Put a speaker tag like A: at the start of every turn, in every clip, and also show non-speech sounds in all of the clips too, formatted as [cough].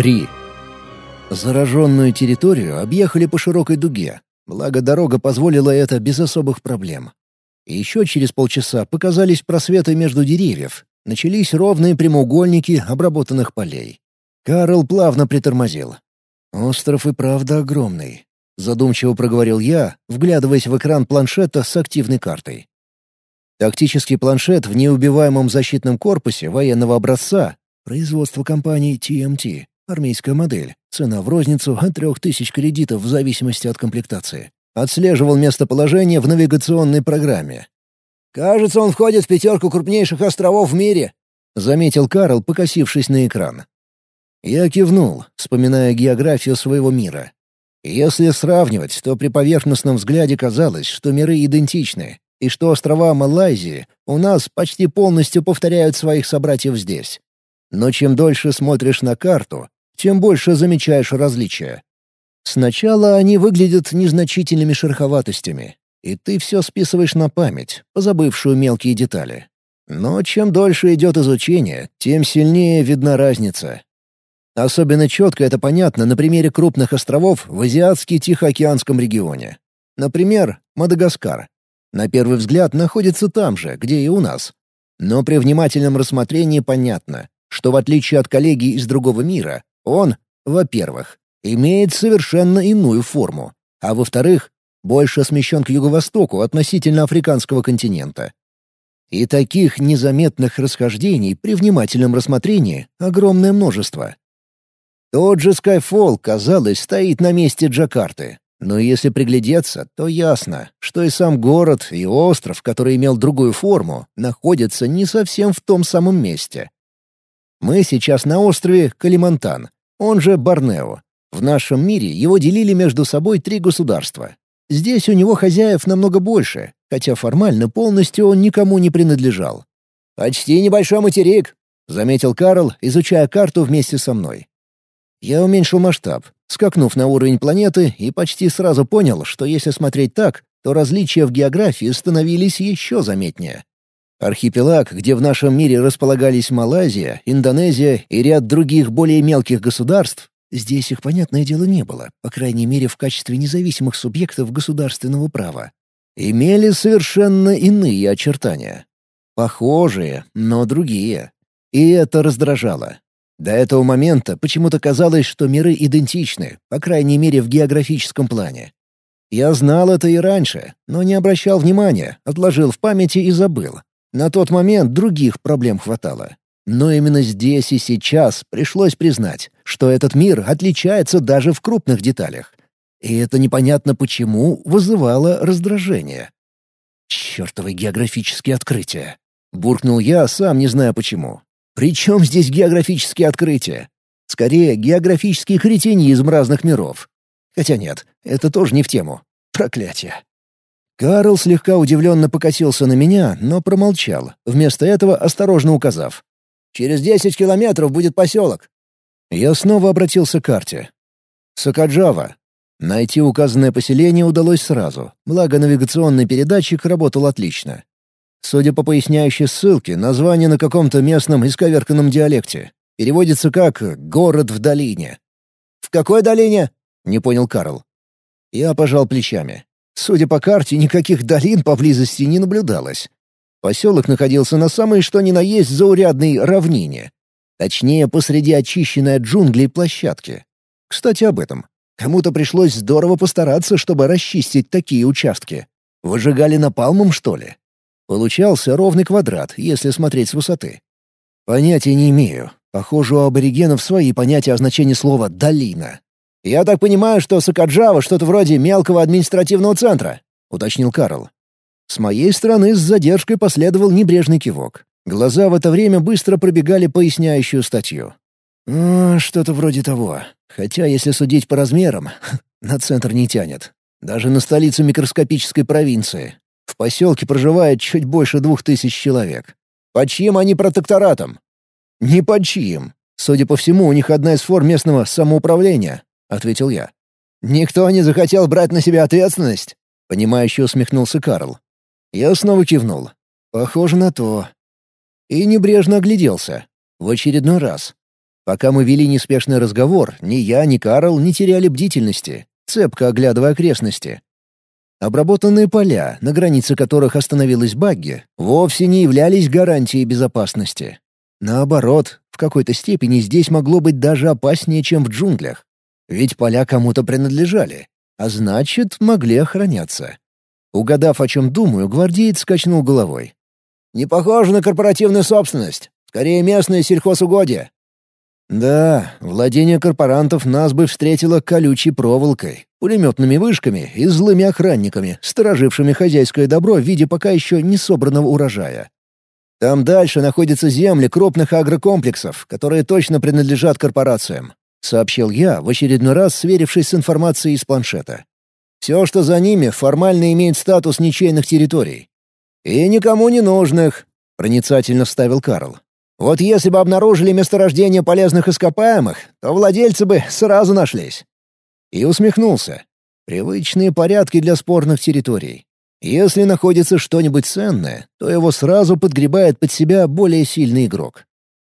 A: 3. Зараженную территорию объехали по широкой дуге, благо дорога позволила это без особых проблем. И еще через полчаса показались просветы между деревьев, начались ровные прямоугольники обработанных полей. Карл плавно притормозил. «Остров и правда огромный», — задумчиво проговорил я, вглядываясь в экран планшета с активной картой. Тактический планшет в неубиваемом защитном корпусе военного образца, производство компании TMT, армейская модель, цена в розницу от 3000 кредитов в зависимости от комплектации, отслеживал местоположение в навигационной программе.
B: «Кажется, он входит в пятерку крупнейших островов в мире», — заметил Карл, покосившись на экран.
A: Я кивнул, вспоминая географию своего мира. Если сравнивать, то при поверхностном взгляде казалось, что миры идентичны, и что острова Малайзии у нас почти полностью повторяют своих собратьев здесь. Но чем дольше смотришь на карту, тем больше замечаешь различия. Сначала они выглядят незначительными шероховатостями, и ты все списываешь на память, позабывшую мелкие детали. Но чем дольше идет изучение, тем сильнее видна разница. Особенно четко это понятно на примере крупных островов в Азиатско-Тихоокеанском регионе. Например, Мадагаскар. На первый взгляд находится там же, где и у нас. Но при внимательном рассмотрении понятно, что в отличие от коллеги из другого мира, он, во-первых, имеет совершенно иную форму, а во-вторых, больше смещен к юго-востоку относительно африканского континента. И таких незаметных расхождений при внимательном рассмотрении огромное множество. Тот же Skyfall, казалось, стоит на месте Джакарты, но если приглядеться, то ясно, что и сам город, и остров, который имел другую форму, находятся не совсем в том самом месте. Мы сейчас на острове Калимантан, он же Борнео. В нашем мире его делили между собой три государства. Здесь у него хозяев намного больше, хотя формально полностью он никому не принадлежал.
B: «Почти небольшой материк», — заметил Карл, изучая карту вместе со мной.
A: Я уменьшил масштаб, скакнув на уровень планеты, и почти сразу понял, что если смотреть так, то различия в географии становились еще заметнее. Архипелаг, где в нашем мире располагались Малайзия, Индонезия и ряд других более мелких государств, здесь их, понятное дело, не было, по крайней мере, в качестве независимых субъектов государственного права, имели совершенно иные очертания. Похожие, но другие. И это раздражало. До этого момента почему-то казалось, что миры идентичны, по крайней мере в географическом плане. Я знал это и раньше, но не обращал внимания, отложил в памяти и забыл. На тот момент других проблем хватало. Но именно здесь и сейчас пришлось признать, что этот мир отличается даже в крупных деталях. И это непонятно почему вызывало раздражение. «Чёртовы географические открытия!» — буркнул я, сам не зная почему. При чем здесь географические открытия? Скорее, географический кретинизм разных миров. Хотя нет, это тоже не в тему. Проклятие. Карл слегка удивленно покосился на меня, но промолчал, вместо этого осторожно указав.
B: «Через десять километров будет поселок».
A: Я снова обратился к карте. Сакаджава. Найти указанное поселение удалось сразу, благо навигационный передатчик работал отлично. Судя по поясняющей ссылке, название на каком-то местном исковерканном диалекте. Переводится как «город в долине».
B: «В какой долине?»
A: — не понял Карл. Я пожал плечами. Судя по карте, никаких долин поблизости не наблюдалось. Поселок находился на самой что ни на есть заурядной равнине. Точнее, посреди очищенной от джунглей площадки. Кстати, об этом. Кому-то пришлось здорово постараться, чтобы расчистить такие участки. Выжигали напалмом, что ли? Получался ровный квадрат, если смотреть с высоты. Понятия не имею. Похоже, у аборигенов свои понятия о значении слова «долина».
B: «Я так понимаю, что Сакаджава что-то вроде мелкого административного центра», — уточнил Карл.
A: С моей стороны с задержкой последовал небрежный кивок. Глаза в это время быстро пробегали поясняющую статью. «А, что-то вроде того. Хотя, если судить по размерам, [laughs] на центр не тянет. Даже на столицу микроскопической провинции. В поселке проживает чуть больше двух тысяч человек.
B: Под чьим они протекторатом?
A: Не под чьим. Судя по всему, у них одна из форм местного самоуправления, — ответил я.
B: Никто не захотел брать на себя ответственность?
A: Понимающе усмехнулся Карл. Я снова кивнул. Похоже на то. И небрежно огляделся. В очередной раз. Пока мы вели неспешный разговор, ни я, ни Карл не теряли бдительности, цепко оглядывая окрестности. Обработанные поля, на границе которых остановилась багги, вовсе не являлись гарантией безопасности. Наоборот, в какой-то степени здесь могло быть даже опаснее, чем в джунглях. Ведь поля кому-то принадлежали, а значит, могли охраняться. Угадав, о чем думаю, гвардеец скачнул головой. «Не похоже на корпоративную собственность. Скорее, местное сельхозугодие». Да, владение корпорантов нас бы встретило колючей проволокой, пулеметными вышками и злыми охранниками, сторожившими хозяйское добро в виде пока еще не собранного урожая. Там дальше находятся земли крупных агрокомплексов, которые точно принадлежат корпорациям. — сообщил я, в очередной раз сверившись с информацией из планшета. «Все, что за ними, формально имеет статус ничейных территорий. И никому не нужных», — проницательно вставил Карл. «Вот если бы обнаружили месторождение полезных ископаемых, то владельцы бы сразу нашлись». И усмехнулся. Привычные порядки для спорных территорий. Если находится что-нибудь ценное, то его сразу подгребает под себя более сильный игрок.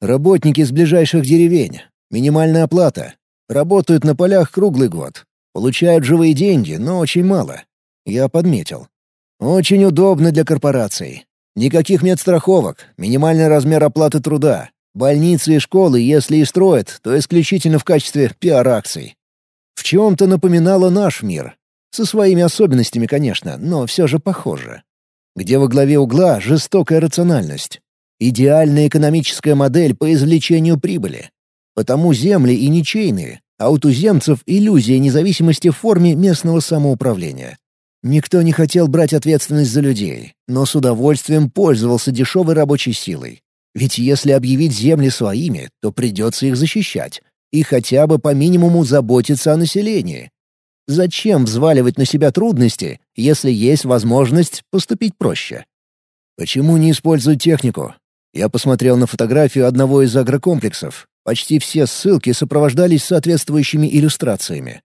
A: Работники из ближайших деревень, Минимальная оплата. Работают на полях круглый год. Получают живые деньги, но очень мало. Я подметил. Очень удобно для корпораций. Никаких медстраховок, минимальный размер оплаты труда. Больницы и школы, если и строят, то исключительно в качестве пиар-акций. В чем-то напоминало наш мир. Со своими особенностями, конечно, но все же похоже. Где во главе угла жестокая рациональность. Идеальная экономическая модель по извлечению прибыли. Потому земли и ничейные, а у туземцев иллюзия независимости в форме местного самоуправления. Никто не хотел брать ответственность за людей, но с удовольствием пользовался дешевой рабочей силой. Ведь если объявить земли своими, то придется их защищать и хотя бы по минимуму заботиться о населении. Зачем взваливать на себя трудности, если есть возможность поступить проще? Почему не использовать технику? Я посмотрел на фотографию одного из агрокомплексов. Почти все ссылки сопровождались соответствующими иллюстрациями.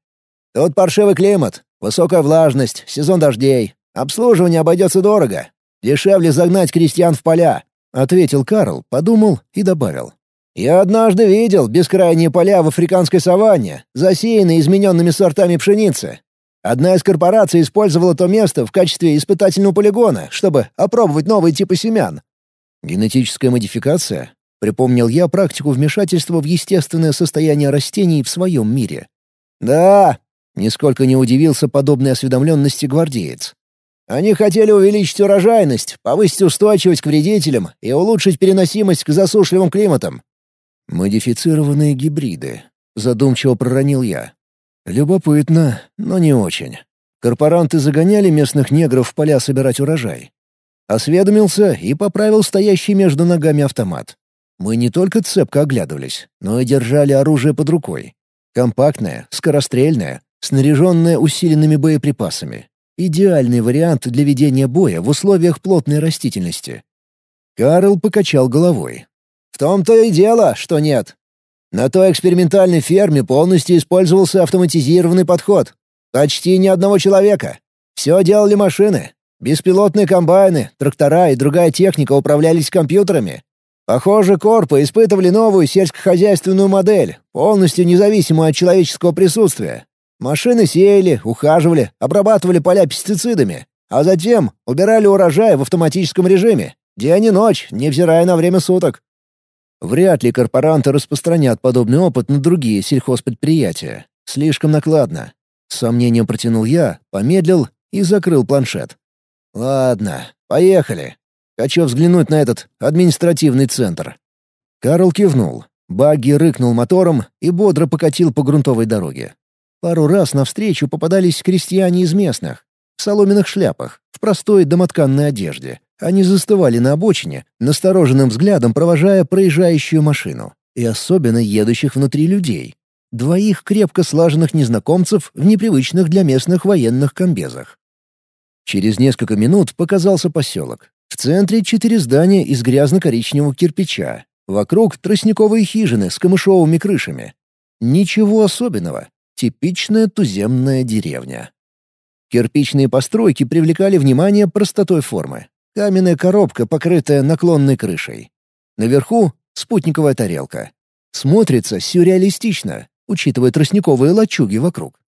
A: «Тут паршивый климат, высокая влажность, сезон дождей. Обслуживание обойдется дорого. Дешевле загнать крестьян в поля», — ответил Карл, подумал и добавил. «Я однажды видел бескрайние поля в африканской саванне, засеянные измененными сортами пшеницы. Одна из корпораций использовала то место в качестве испытательного полигона, чтобы опробовать новые типы семян. Генетическая модификация? Припомнил я практику вмешательства в естественное состояние растений в своем мире. «Да!» — нисколько не удивился подобной осведомленности гвардеец. «Они хотели увеличить урожайность, повысить устойчивость к вредителям и улучшить переносимость к засушливым климатам». «Модифицированные гибриды», — задумчиво проронил я. «Любопытно, но не очень. Корпоранты загоняли местных негров в поля собирать урожай. Осведомился и поправил стоящий между ногами автомат. Мы не только цепко оглядывались, но и держали оружие под рукой. Компактное, скорострельное, снаряженное усиленными боеприпасами. Идеальный вариант для ведения боя в условиях плотной растительности. Карл покачал головой. «В том-то и дело, что нет. На той экспериментальной ферме полностью использовался автоматизированный подход. Почти ни одного человека. Все делали машины. Беспилотные комбайны, трактора и другая техника управлялись компьютерами. Похоже, корпы испытывали новую сельскохозяйственную модель, полностью независимую от человеческого присутствия. Машины сеяли, ухаживали, обрабатывали поля пестицидами, а затем убирали урожай в автоматическом режиме, день и ночь, невзирая на время суток. Вряд ли корпоранты распространят подобный опыт на другие сельхозпредприятия. Слишком накладно. С сомнением протянул я, помедлил и закрыл планшет. «Ладно, поехали. Хочу взглянуть на этот административный центр». Карл кивнул. Багги рыкнул мотором и бодро покатил по грунтовой дороге. Пару раз навстречу попадались крестьяне из местных, в соломенных шляпах, в простой домотканной одежде. Они застывали на обочине, настороженным взглядом провожая проезжающую машину, и особенно едущих внутри людей. Двоих крепко слаженных незнакомцев в непривычных для местных военных комбезах. Через несколько минут показался поселок. В центре четыре здания из грязно-коричневого кирпича. Вокруг тростниковые хижины с камышовыми крышами. Ничего особенного. Типичная туземная деревня. Кирпичные постройки привлекали внимание простотой формы. Каменная коробка, покрытая наклонной крышей. Наверху — спутниковая тарелка. Смотрится сюрреалистично, учитывая тростниковые лачуги вокруг.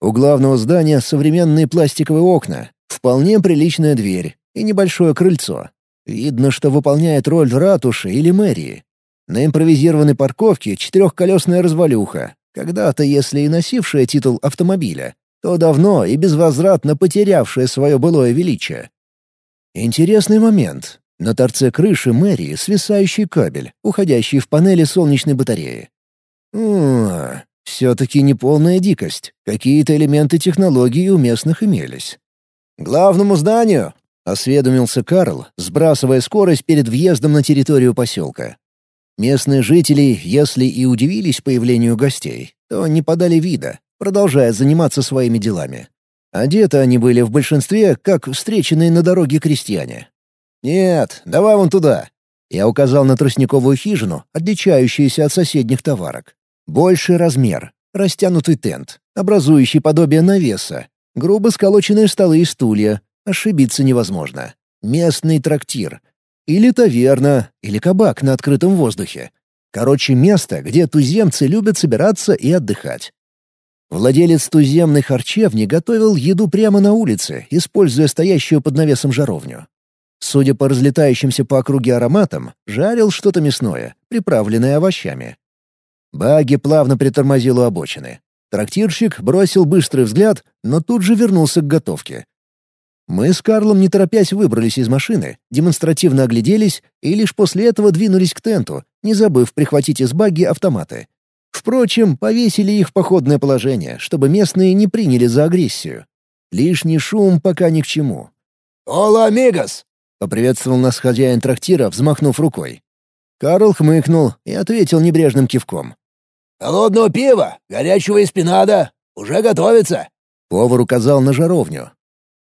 A: У главного здания современные пластиковые окна, вполне приличная дверь и небольшое крыльцо. Видно, что выполняет роль ратуши или мэрии. На импровизированной парковке четырехколесная развалюха, когда-то, если и носившая титул автомобиля, то давно и безвозвратно потерявшая свое былое величие. Интересный момент. На торце крыши мэрии свисающий кабель, уходящий в панели солнечной батареи. Все-таки не полная дикость. Какие-то элементы технологии у местных имелись. «Главному зданию!» — осведомился Карл, сбрасывая скорость перед въездом на территорию поселка. Местные жители, если и удивились появлению гостей, то не подали вида, продолжая заниматься своими делами. Одеты они были в большинстве, как встреченные на дороге крестьяне. «Нет, давай вон туда!» Я указал на тростниковую хижину, отличающуюся от соседних товарок. Больший размер, растянутый тент, образующий подобие навеса, грубо сколоченные столы и стулья, ошибиться невозможно. Местный трактир. Или таверна, или кабак на открытом воздухе. Короче, место, где туземцы любят собираться и отдыхать. Владелец туземной харчевни готовил еду прямо на улице, используя стоящую под навесом жаровню. Судя по разлетающимся по округе ароматам, жарил что-то мясное, приправленное овощами. Баги плавно притормозил у обочины. Трактирщик бросил быстрый взгляд, но тут же вернулся к готовке. Мы с Карлом, не торопясь, выбрались из машины, демонстративно огляделись и лишь после этого двинулись к тенту, не забыв прихватить из баги автоматы. Впрочем, повесили их в походное положение, чтобы местные не приняли за агрессию. Лишний шум пока ни к чему.
B: «Ола, амигос!»
A: — поприветствовал нас хозяин трактира, взмахнув рукой. Карл хмыкнул и ответил небрежным кивком.
B: «Холодного пива, горячего эспинада. Уже готовится!»
A: Повар указал на жаровню.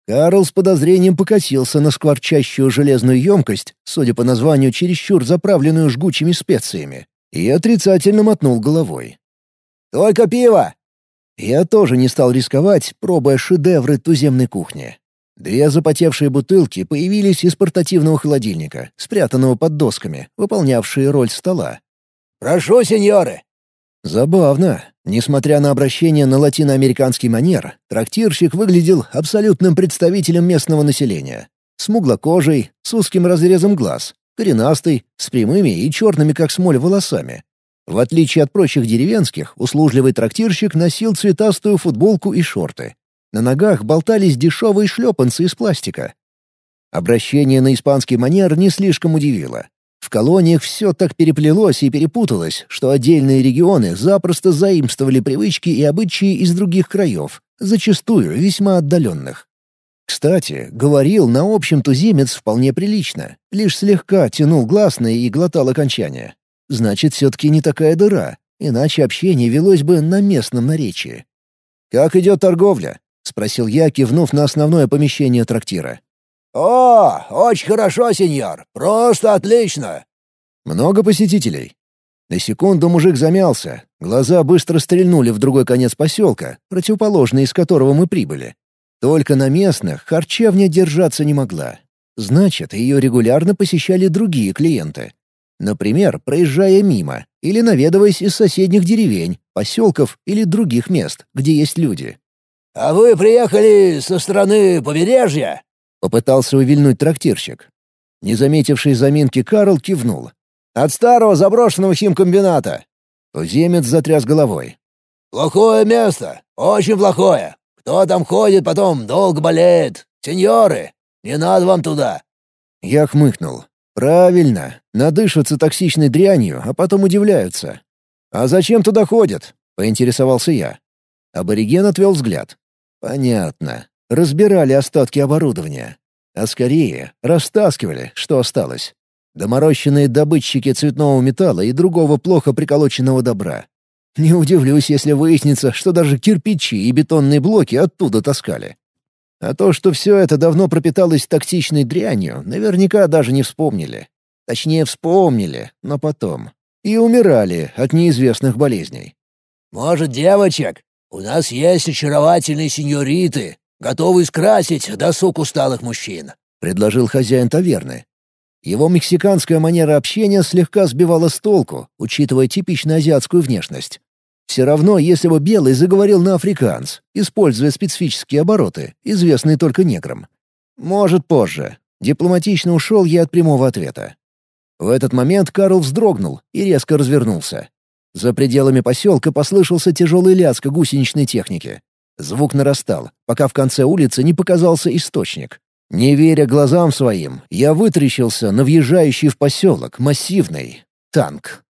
A: Карл с подозрением покосился на скворчащую железную емкость, судя по названию, чересчур заправленную жгучими специями, и отрицательно мотнул головой.
B: «Только пиво!»
A: Я тоже не стал рисковать, пробуя шедевры туземной кухни. Две запотевшие бутылки появились из портативного холодильника, спрятанного под досками, выполнявшие роль стола.
B: «Прошу, сеньоры!»
A: Забавно. Несмотря на обращение на латиноамериканский манер, трактирщик выглядел абсолютным представителем местного населения. Смуглокожий, с узким разрезом глаз, коренастый, с прямыми и черными как смоль волосами. В отличие от прочих деревенских, услужливый трактирщик носил цветастую футболку и шорты. На ногах болтались дешевые шлепанцы из пластика. Обращение на испанский манер не слишком удивило. В колониях все так переплелось и перепуталось, что отдельные регионы запросто заимствовали привычки и обычаи из других краев, зачастую весьма отдаленных. Кстати, говорил на общем туземец вполне прилично, лишь слегка тянул гласные и глотал окончания. Значит, все-таки не такая дыра, иначе общение велось бы на местном наречии. «Как идет торговля?» — спросил я, кивнув на основное помещение трактира.
B: «О, очень хорошо, сеньор! Просто отлично!»
A: «Много посетителей?» На секунду мужик замялся. Глаза быстро стрельнули в другой конец поселка, противоположный из которого мы прибыли. Только на местных харчевня держаться не могла. Значит, ее регулярно посещали другие клиенты. Например, проезжая мимо или наведываясь из соседних деревень, поселков или других мест, где есть люди.
B: «А вы приехали со стороны побережья?»
A: Попытался увильнуть трактирщик. Не заметивший заминки Карл кивнул. «От старого заброшенного химкомбината!» Туземец затряс головой.
B: «Плохое место, очень плохое. Кто там ходит, потом долго болеет. Сеньоры, не надо вам туда».
A: Я хмыкнул. «Правильно. Надышатся токсичной дрянью, а потом удивляются. А зачем туда ходят?» — поинтересовался я. Абориген отвел взгляд. «Понятно. Разбирали остатки оборудования. А скорее, растаскивали, что осталось. Доморощенные добытчики цветного металла и другого плохо приколоченного добра. Не удивлюсь, если выяснится, что даже кирпичи и бетонные блоки оттуда таскали. А то, что все это давно пропиталось токсичной дрянью, наверняка даже не вспомнили. Точнее, вспомнили, но потом. И умирали от неизвестных болезней.
B: «Может, девочек? У нас есть очаровательные сеньориты, готовый скрасить досуг усталых мужчин», —
A: предложил хозяин таверны. Его мексиканская манера общения слегка сбивала с толку, учитывая типично азиатскую внешность. Все равно, если бы Белый заговорил на африканс, используя специфические обороты, известные только неграм. Может, позже. Дипломатично ушел я от прямого ответа. В этот момент Карл вздрогнул и резко развернулся. За пределами поселка послышался тяжелый лязг гусеничной техники. Звук нарастал, пока в конце улицы не показался источник. Не веря глазам своим, я вытрящился на въезжающий в поселок массивный танк.